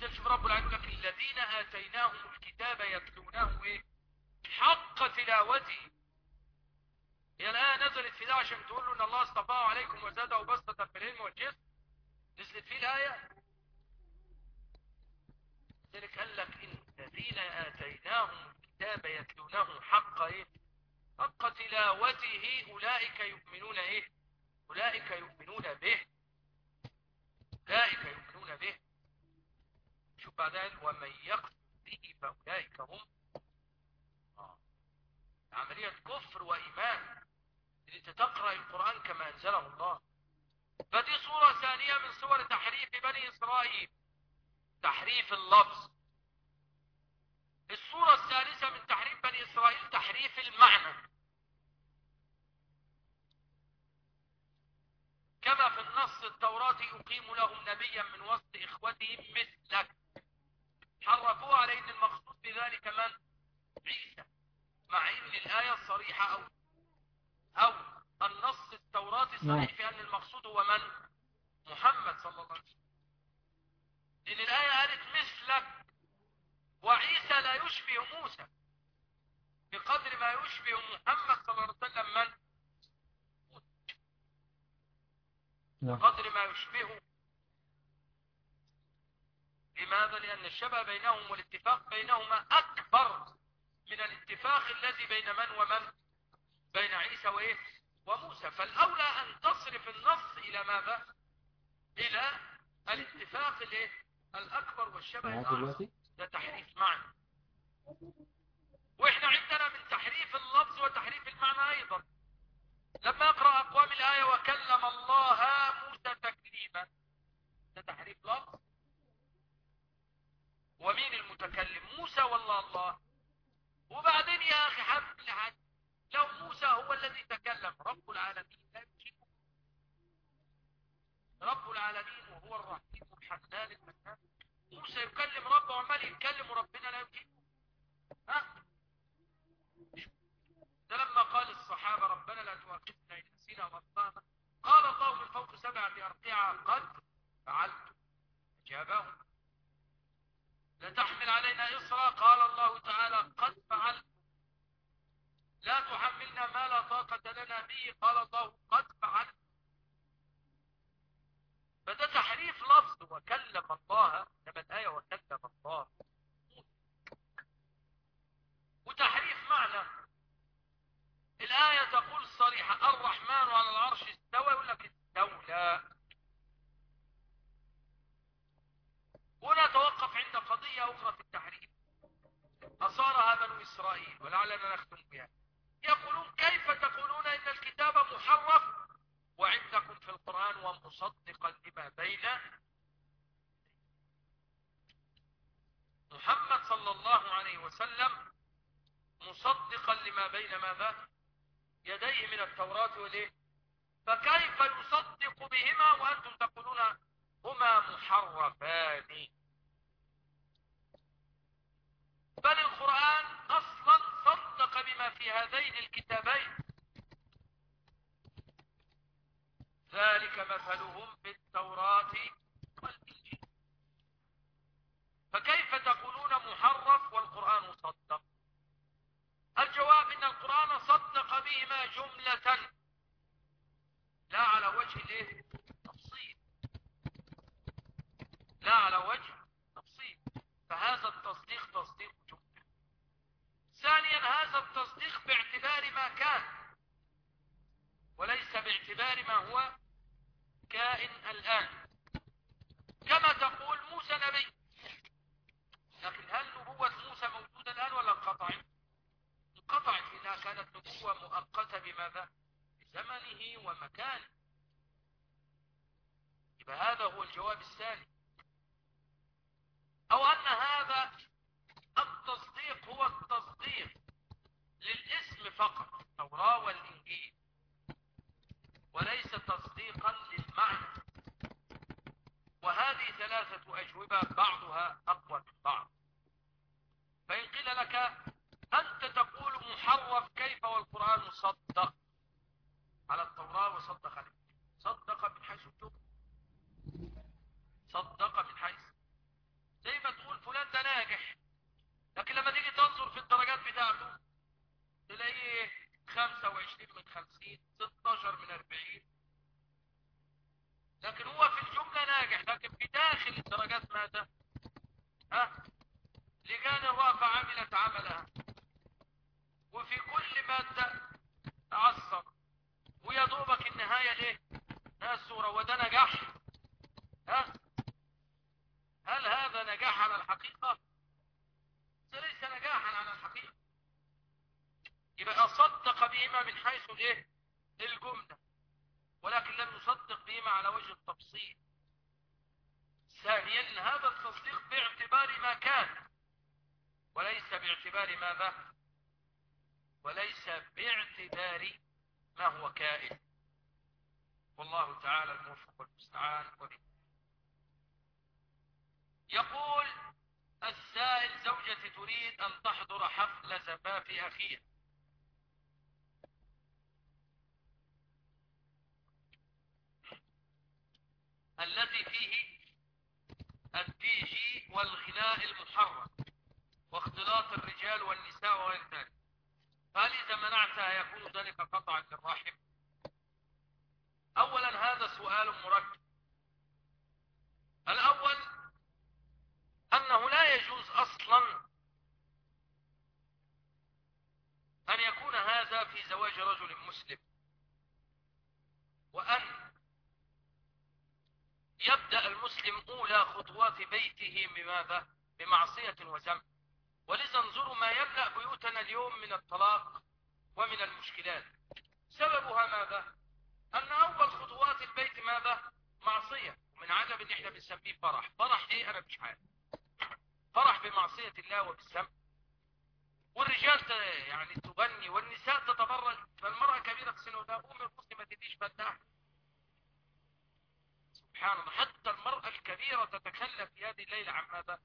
شوف رب العالمين الذين آتيناهم الكتاب يتلونه إيه؟ حق تلاوته. هي الآية نزلت في ده عشان تقول له إن الله اصطفاه عليكم وزاده بسطة في العلم والجسم. نزلت فيه الآية؟ ذلك قال لك إن الذين آتيناهم الكتاب يتلونه حق إيه؟ حق تلاوته أولئك يؤمنون إيه أولئك يؤمنون به. أولئك يؤمنون به. شوف بعدين ومن يكفر به فأولئك هم. عملية كفر وإيمان. اللي تقرأ القرآن كما أنزله الله. فدي صورة ثانية من صور تحريف بني إسرائيل. تحريف اللفظ. الصورة الثالثة من تحريف بني إسرائيل تحريف المعنى كما في النص التوراتي يقيم لهم نبيا من وسط إخوتهم مثلك حرفوا على أن المقصود بذلك من؟ عيسى مع أن الآية الصريحة أو أو النص التوراتي الصريح في أن المقصود هو من؟ محمد صلى الله عليه وسلم لأن الآية قالت مثلك وعيسى لا يشبه موسى بقدر ما يشبه محمد صلى الله عليه وسلم من؟ نعم. بقدر ما يشبهه. لماذا؟ لأن الشبه بينهم والاتفاق بينهما أكبر من الاتفاق الذي بين من ومن؟ بين عيسى وإيه؟ وموسى. فالأولى أن تصرف النص إلى ماذا؟ إلى الاتفاق الإيه؟ الأكبر والشبه معاك الأعظم. ده تحريف معنى. وإحنا عندنا من تحريف اللفظ وتحريف المعنى أيضا. لما يقرأ أقوام الآية وكلم الله موسى تكليما ده تحريف لفظ. ومين المتكلم؟ موسى ولا الله؟ وبعدين يا أخي حب لحد لو موسى هو الذي تكلم رب العالمين رب العالمين وهو الرحيم الحنان المنان موسى يكلم ربه وعمال يتكلم وربنا لا يمكنه ها؟ ده لما قال الصحابة ربنا لا تؤاخذنا إن نسينا وأخطأنا قال الله من فوق سبعة أرقعة قد فعلت. أجابهم. لا تحمل علينا إصرا قال الله تعالى قد فعلت. لا تحملنا ما لا طاقة لنا به قال الله قد فعلت. فده تحريف لفظ وكلم الله الآية وكلم الله. وتحريف معنى. الآية تقول صريحة الرحمن على العرش استوى يقول لك استولى. هنا توقف عند قضية أخرى في التحريف. أصارها بنو إسرائيل ولعلنا نختم بها. يقولون كيف تقولون إن الكتاب محرف وعندكم في القرآن ومصدقا لما بين محمد صلى الله عليه وسلم مصدقا لما بين ماذا؟ يديه من التوراة والإيه فكيف يصدق بهما وأنتم تقولون هما محرفان؟ بل القرآن أصلا صدق بما في هذين الكتابين. ذلك مثلهم في التوراة والإنجيل. فكيف تقولون محرف والقرآن مصدق الجواب ان القرآن صدق بهما جملة لا على وجه الايه؟ تفصيل لا على وجه تفصيل فهذا التصديق تصديق جملة. ثانيا هذا التصديق باعتبار ما كان. وليس باعتبار ما هو كائن الآن. كما تقول موسى نبي. لكن هل نبوة موسى موجودة الآن ولا انقطعت؟ لأنها كانت نبوة مؤقتة بماذا؟ بزمنه ومكانه. يبقى هذا هو الجواب الثاني. بماذا؟ بمعصية وذنب ولذا انظروا ما يملأ بيوتنا اليوم من الطلاق ومن المشكلات. سببها ماذا؟ أن أول خطوات البيت ماذا؟ معصية. ومن عجب إن إحنا بنسميه فرح. فرح إيه؟ أنا مش عارف. فرح بمعصية الله وبالذنب والرجال يعني تغني والنساء تتبرج فالمرأة كبيرة في السن وده أم المسلمة تديش فلاح سبحان الله حتى المرأة الكبيرة تتكلم في هذه الليلة عن ماذا؟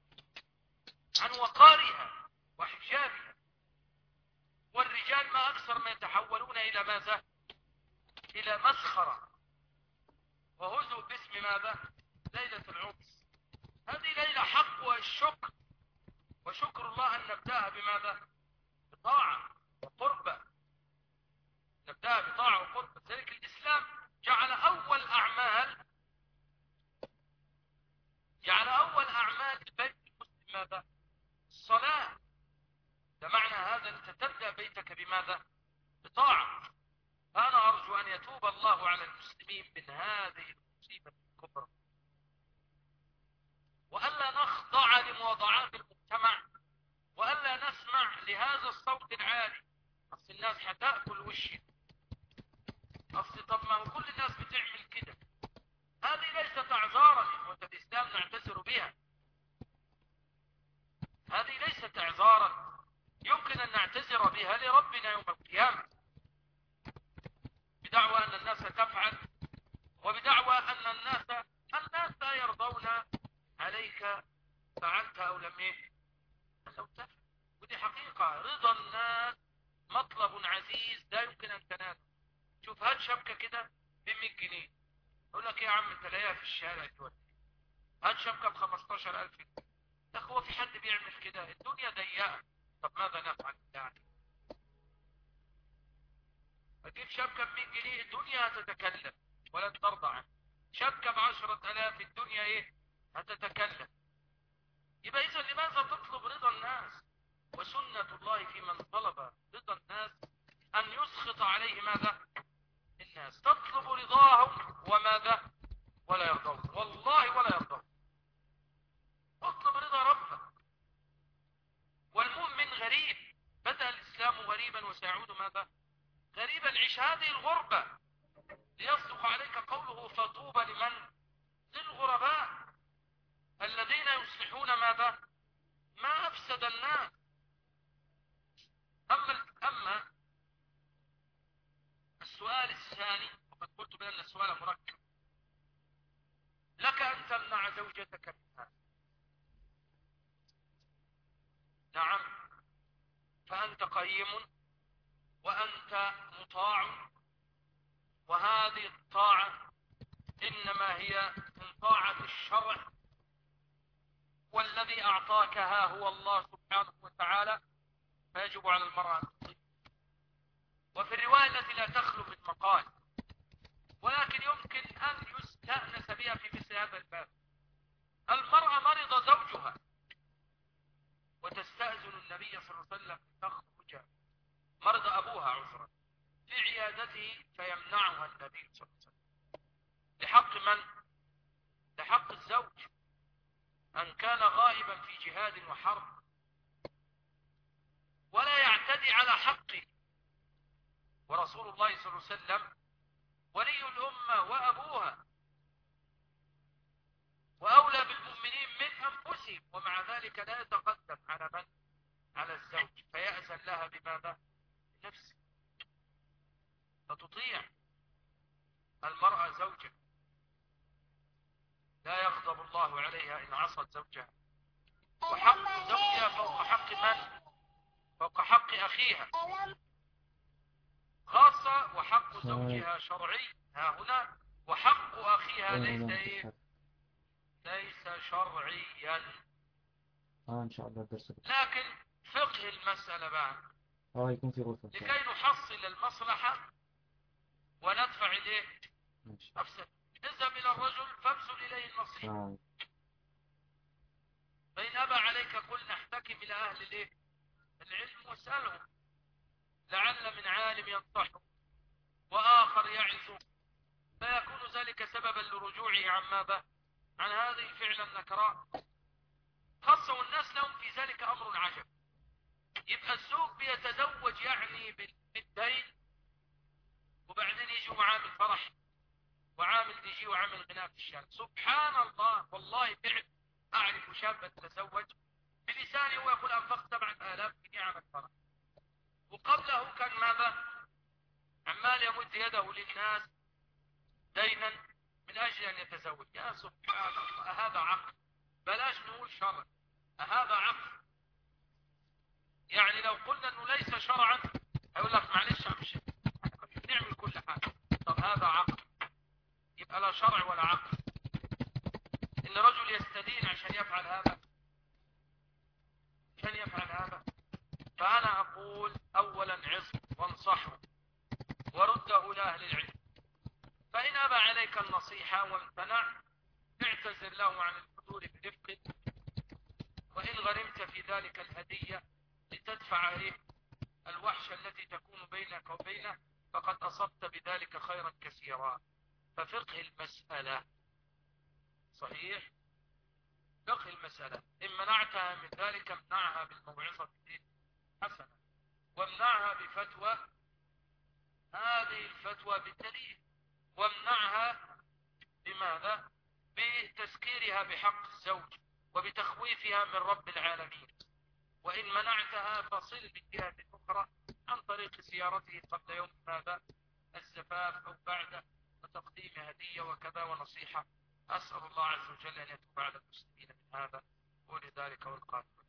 عن وقارها وحجابها. والرجال ما أكثر ما يتحولون إلى ماذا؟ إلى مسخرة. وهزوا باسم ماذا؟ ليلة العرس هذه ليلة حق والشكر وشكر الله أن نبدأها بماذا؟ بطاعة وقربة نبدأها بطاعة وقربة ذلك الإسلام جعل أول أعمال جعل أول أعمال البيت المسلم ماذا؟ الصلاة. ده معنى هذا أنت تبدأ بيتك بماذا؟ بطاعة. فأنا أرجو أن يتوب الله على المسلمين من هذه المصيبة الكبرى. وألا نخضع لموضوعات المجتمع وألا نسمع لهذا الصوت العالي. أصل الناس هتأكل وشي. أصل طب ما كل الناس بتعمل كده. هذه ليست إعذارا إخوة الإسلام نعتذر بها. هذه ليست إعذارا. يمكن أن نعتذر بها لربنا يوم القيامة. بدعوى أن الناس تفعل وبدعوى أن الناس الناس لا يرضون عليك فعلت أو لم تفعل. ودي حقيقة. رضا الناس مطلب عزيز لا يمكن أن تنال شوف هات شبكة كده ب 100 جنيه. يقول لك يا عم انت لاقيها في الشارع دلوقتي هات شبكة ب 15000 جنيه يا هو في حد بيعمل كده؟ الدنيا ضيقة. طب ماذا نفعل يعني؟ أجيب شبكة ب 100 جنيه؟ الدنيا هتتكلم ولن ترضى عنه. شبكة ب 10000 الدنيا إيه؟ هتتكلم. يبقى اذا لماذا تطلب رضا الناس؟ بعد. آه يكون في لكي نحصل المصلحة وندفع إليه. ماشي. أفسد. إذهب إلى الرجل فابسل إليه النصيحة آه. فإن أبى عليك قل نحتكم إلى أهل الإيه؟ العلم واسألهم لعل من عالم ينصحه وآخر يعظه. فيكون ذلك سببا لرجوعه عن ماذا عن هذه الفعل النكراء خاصة والناس لهم في ذلك أمر عجب. يبقى الزوج بيتزوج يعني بال- بالدين وبعدين يجي معامل فرح وعامل دي جي وعامل غناء في الشارع. سبحان الله والله فعل أعرف شابا تزوج بلسانه هو يقول أنفقت سبعة آلاف جنيه على الفرح. وقبله كان ماذا؟ عمال يمد يده للناس دينا من أجل أن يتزوج. يا سبحان الله هذا عقل. بلاش نقول شرع هذا عقل. يعني لو قلنا أنه ليس شرعا هيقول لك معلش يا عم شيخ نعمل كل حاجة. طب هذا عقل. يبقى لا شرع ولا عقل. إن رجل يستدين عشان يفعل هذا عشان يفعل هذا. فأنا أقول أولا عظ وانصحه ورده إلى أهل العلم. فإن أبى عليك النصيحة وامتنع اعتذر له عن الحضور برفق وإن غرمت في ذلك الهدية لتدفع إيه الوحشة التي تكون بينك وبينه فقد أصبت بذلك خيرا كثيرا. ففقه المسألة. صحيح؟ فقه المسألة. إن منعتها من ذلك امنعها بالموعظة حسنة وامنعها بفتوى هذه الفتوى بالدليل. وامنعها بماذا؟ بتذكيرها بحق الزوج وبتخويفها من رب العالمين. وإن منعتها فصل بالجهة الأخرى عن طريق زيارته قبل يوم ماذا الزفاف أو بعده وتقديم هدية وكذا ونصيحة. أسأل الله عز وجل أن يتوب على المسلمين من هذا ولذلك والقادم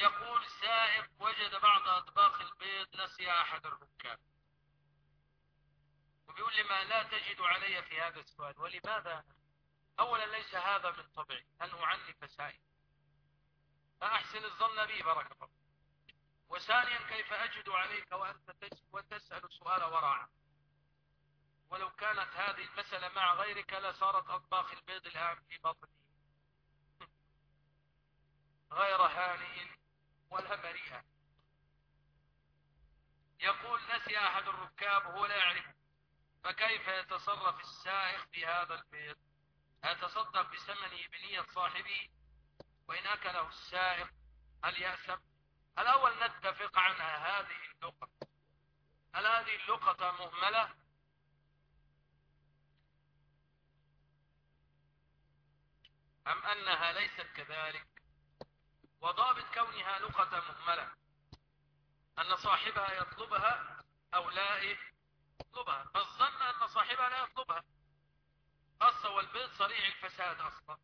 يقول سائق وجد بعض أطباق البيض نسي أحد الركاب. وبيقول لي ما لا تجد علي في هذا السؤال ولماذا؟ أولا ليس هذا من طبعي أن أعنف سائق فأحسن الظن بي بارك الله وثانيا كيف أجد عليك وأنت تس- وتسأل سؤال ورع ولو كانت هذه المسألة مع غيرك لصارت أطباق البيض الآن في بطني. غير هانئ. ولا مريئة يقول نسي أحد الركاب وهو لا يعرفه. فكيف يتصرف السائق بهذا البيض يتصدق بثمنه بنية صاحبه وإن أكله السائق هل يأسم الأول نتفق عنها. هذه اللقطة. هل هذه اللقطة مهملة؟ أم أنها ليست كذلك؟ وضابط كونها لقطة مهملة أن صاحبها يطلبها أو لا؟ يطلبها. فالظن أن صاحبها لا يطلبها. خاصة والبيض صريع الفساد أصلا.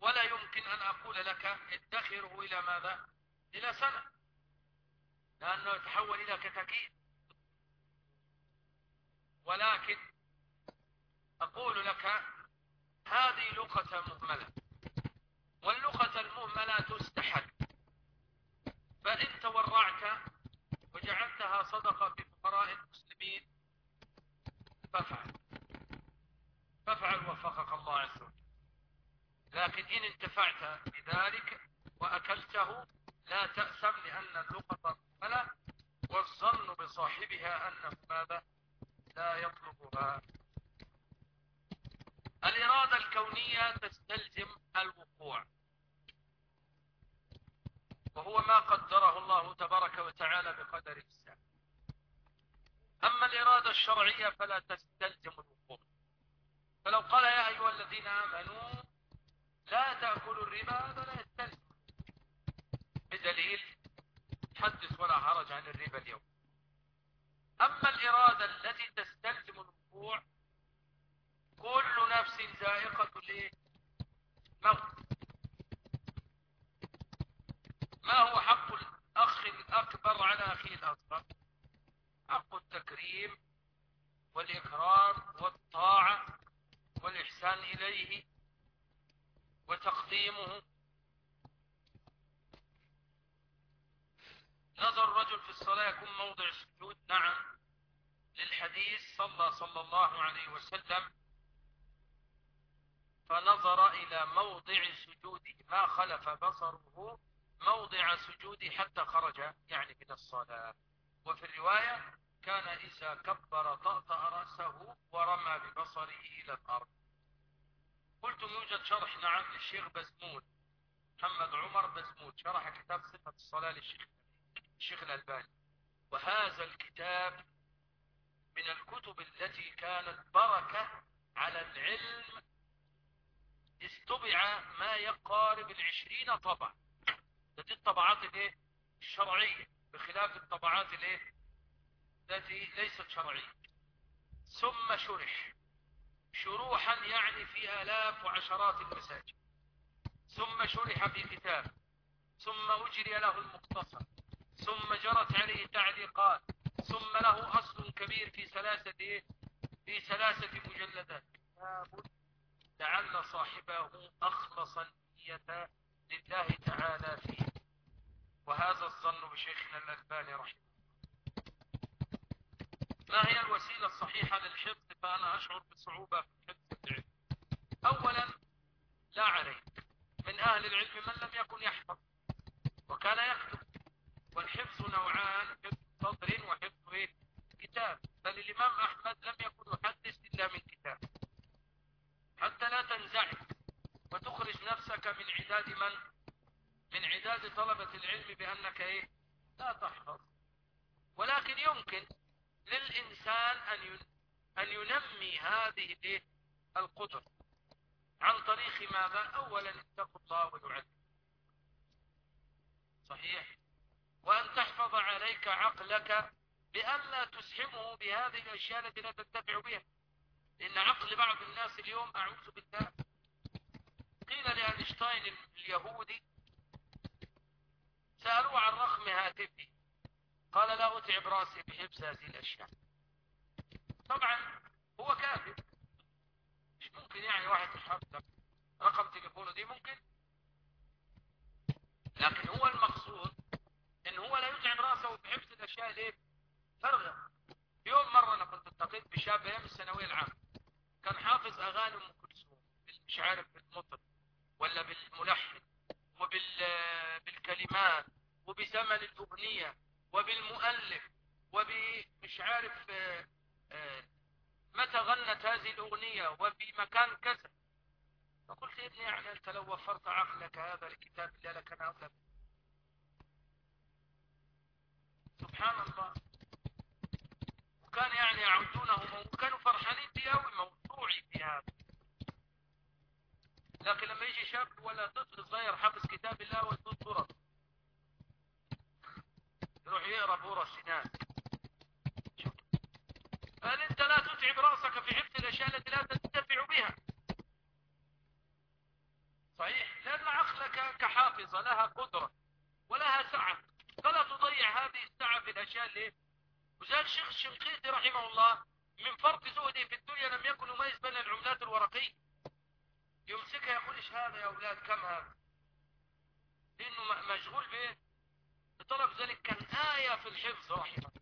ولا يمكن أن أقول لك ادخره إلى ماذا؟ إلى سنة. لأنه يتحول إلى كتاكيت. ولكن أقول لك هذه لقطة مهملة. واللقطة المهملة تستحل فإن تورعت وجعلتها صدقة بفقراء المسلمين فافعل. فافعل وفقك الله عز وجل. لكن إن انتفعت بذلك وأكلته لا تأسم لأن اللقطة مهملة والظن بصاحبها أنه ماذا؟ لا يطلبها. الإرادة الكونية تستلزم الوقوع. وهو ما قدره الله تبارك وتعالى بقدر الإنسان أما الإرادة الشرعية فلا تستلزم الوقوع. فلو قال يا أيها الذين آمنوا لا تأكلوا الربا هذا لا يستلزم. بدليل حدث ولا حرج عن الربا اليوم. أما الإرادة التي تستلزم الوقوع كل نفس ذائقة الموت ما هو حق الأخ الأكبر على أخيه الأصغر؟ حق التكريم والإكرام والطاعة والإحسان إليه وتقديمه. نظر الرجل في الصلاة يكون موضع سجود. نعم للحديث صلى صلى الله عليه وسلم فنظر إلى موضع سجوده ما خلف بصره موضع سجوده حتى خرج يعني من الصلاة. وفي الرواية كان إذا كبر طأطأ رأسه ورمى ببصره إلى الأرض. قلتم يوجد شرح نعم للشيخ بزمود محمد عمر بزمود شرح كتاب صفة الصلاة للشيخ الشيخ الألباني. وهذا الكتاب من الكتب التي كانت بركة على العلم استبع ما يقارب العشرين طبع دي الطبعات الايه الشرعية. بخلاف الطبعات الايه التي ليست شرعية. ثم شرح. شروحا يعني في آلاف وعشرات المساجد. ثم شرح في كتاب. ثم أجري له المختصر. ثم جرت عليه تعليقات. ثم له أصل كبير في ثلاثة في ثلاثة مجلدات. لعل صاحبه أخلص النية لله تعالى فيه. وهذا الظن بشيخنا الألباني رحمه ما هي الوسيلة الصحيحة للحفظ؟ فأنا أشعر بصعوبة في حفظ العلم. أولا لا عليك من أهل العلم من لم يكن يحفظ وكان يكتب. والحفظ نوعان حفظ صدر وحفظ؟ كتاب. بل الإمام أحمد لم يكن يحدث إلا من كتاب حتى لا تنزعج وتخرج نفسك من عداد من من عداد طلبة العلم بأنك إيه؟ لا تحفظ ولكن يمكن للإنسان أن أن ينمي هذه إيه؟ القدر عن ماذا؟ أولا اتقوا الله ويعلم صحيح. وأن تحفظ عليك عقلك بأن لا تسحمه بهذه الأشياء التي لا تنتفع بها. لأن عقل بعض الناس اليوم أعوذ بالله. قيل لأينشتاين اليهودي سألوه عن رقم هاتفه قال لا أتعب راسي بحفظ هذه الأشياء طبعا هو كافر مش ممكن يعني واحد يحفظ رقم تليفونه دي ممكن لكن هو المقصود ان هو لا يتعب راسه بحفظ الاشياء ليه فرغة يوم مرة أنا كنت التقيت بشاب أيام الثانوية العامة كان حافظ اغاني ام كلثوم مش عارف بالمطر ولا بالملحن وبالكلمات وبزمن الاغنية وبالمؤلف وبمش عارف آه، آه، متى غنت هذه الاغنية وفي مكان كذا فقلت يا ابني يعني انت لو وفرت عقلك هذا لكتاب الله لكان اولى سبحان الله وكان يعني يعدونه وكانوا فرحانين بي قوي موضوعي في هذا لكن لما يجي شاب ولا طفل صغير حافظ كتاب الله ويدوس صورة يروح يقرا بورا سنان قال انت لا تتعب راسك في حفظ الاشياء التي لا تنتفع بها صحيح لأن عقلك كحافظة لها قدرة ولها سعة فلا تضيع هذه الساعة في الأشياء اللي وذلك الشيخ الشنقيطي رحمه الله من فرط زهده في الدنيا لم يكن يميز بين العملات الورقية يمسكها يقول إيش هذا يا أولاد كم هذا لأنه مشغول به بطلب ذلك كان آية في الحفظ.